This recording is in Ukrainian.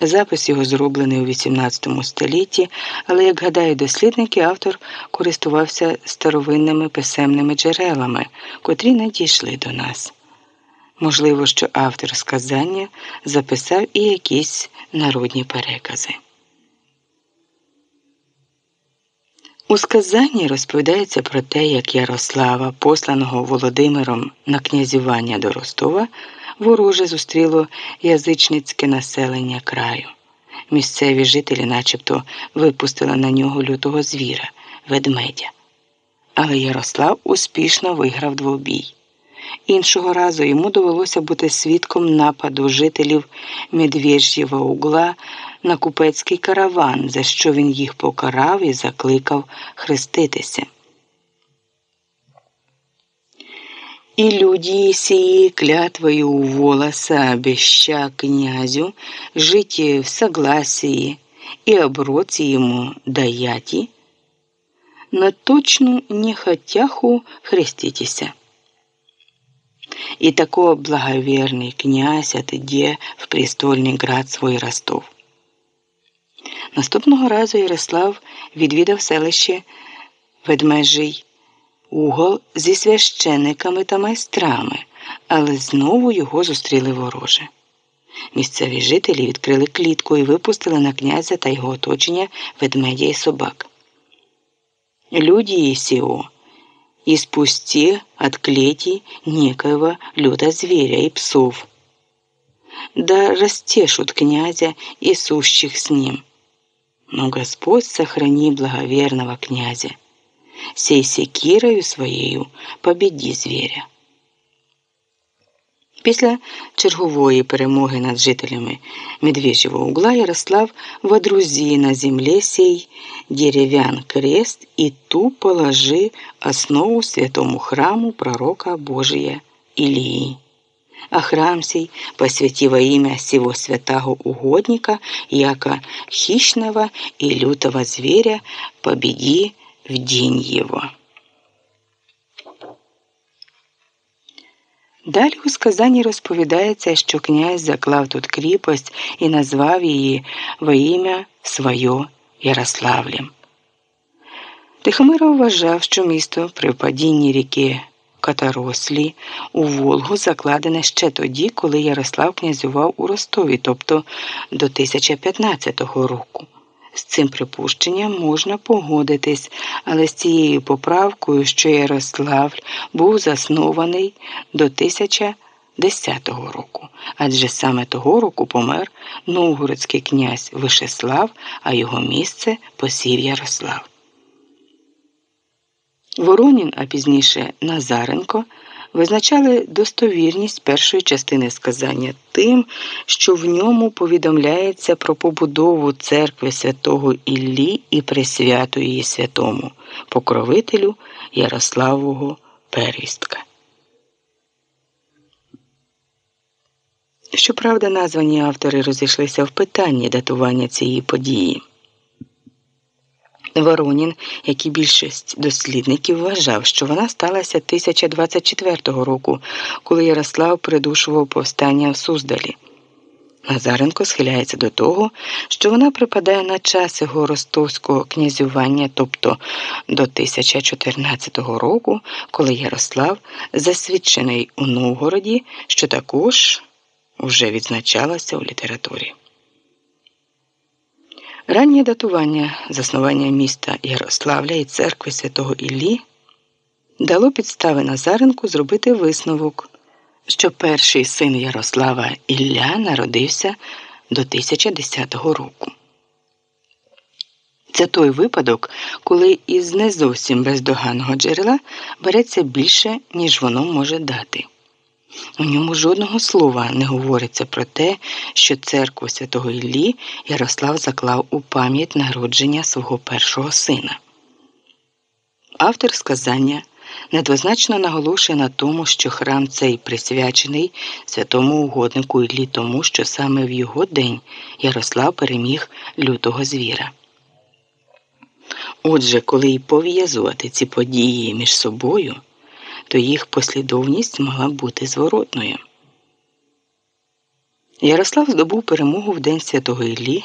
Запис його зроблений у XVIII столітті, але, як гадають дослідники, автор користувався старовинними писемними джерелами, котрі не дійшли до нас. Можливо, що автор сказання записав і якісь народні перекази. У сказанні розповідається про те, як Ярослава, посланого Володимиром на князювання до Ростова, вороже зустріло язичницьке населення краю. Місцеві жителі начебто випустили на нього лютого звіра, ведмедя. Але Ярослав успішно виграв двобій. Іншого разу йому довелося бути свідком нападу жителів Медвеж'єва угла на купецький караван, за що він їх покарав і закликав хреститися. И люди сии клятвою у волоса обеща князю жить в согласии и оброці ему даяти, на точну нехотяху хреститеся. И такой благоверный князь отойде в престольний град свой Ростов. Наступного разу Ярослав відвідав селище Ведмежий угол зі священиками та майстрами, але знову його зустріли вороже. Місцеві жителі відкрили клітку і випустили на князя та його оточення ведмедя і собак. Люди сіо, і спусти от клети некоего люда зверя и псов, да растешут князя и сущих с ним. Но Господь сохрани благоверного князя сей секірою своєю побіді звіря. Після чергової перемоги над жителями Медвежьего угла Ярослав водрузі на земле сей дерев'ян крест і ту положи основу святому храму пророка Божия Илии. А храм сей посвяти во имя сего святого угодника, яко хищного и лютого зверя победи в день его. Далі у сказанні розповідається, що князь заклав тут кріпость і назвав її во ім'я своє Ярославлем. Тихомиров вважав, що місто при падінні ріки Катарослі у Волгу закладене ще тоді, коли Ярослав князював у Ростові, тобто до 1015 року. З цим припущенням можна погодитись, але з цією поправкою, що Ярославль був заснований до 1010 року, адже саме того року помер новгородський князь Вишеслав, а його місце посів Ярослав. Воронін, а пізніше Назаренко визначали достовірність першої частини сказання тим, що в ньому повідомляється про побудову церкви святого Іллі і присвяту її святому, покровителю Ярославового первістка. Щоправда, названі автори розійшлися в питанні датування цієї події. Воронін, як і більшість дослідників, вважав, що вона сталася 1024 року, коли Ярослав придушував повстання в Суздалі. Назаренко схиляється до того, що вона припадає на час його ростовського князювання, тобто до 1014 року, коли Ярослав засвідчений у Новгороді, що також вже відзначалося у літературі. Раннє датування заснування міста Ярославля і церкви святого Іллі дало підстави Назаренку зробити висновок, що перший син Ярослава Ілля народився до 1010 року. Це той випадок, коли із не зовсім бездоганного джерела береться більше, ніж воно може дати. У ньому жодного слова не говориться про те, що церкву святого Іллі Ярослав заклав у пам'ять народження свого першого сина. Автор сказання недвозначно наголошує на тому, що храм цей присвячений святому угоднику Іллі тому, що саме в його день Ярослав переміг лютого звіра. Отже, коли й пов'язувати ці події між собою то їх послідовність могла бути зворотною. Ярослав здобув перемогу в День Святого Іллі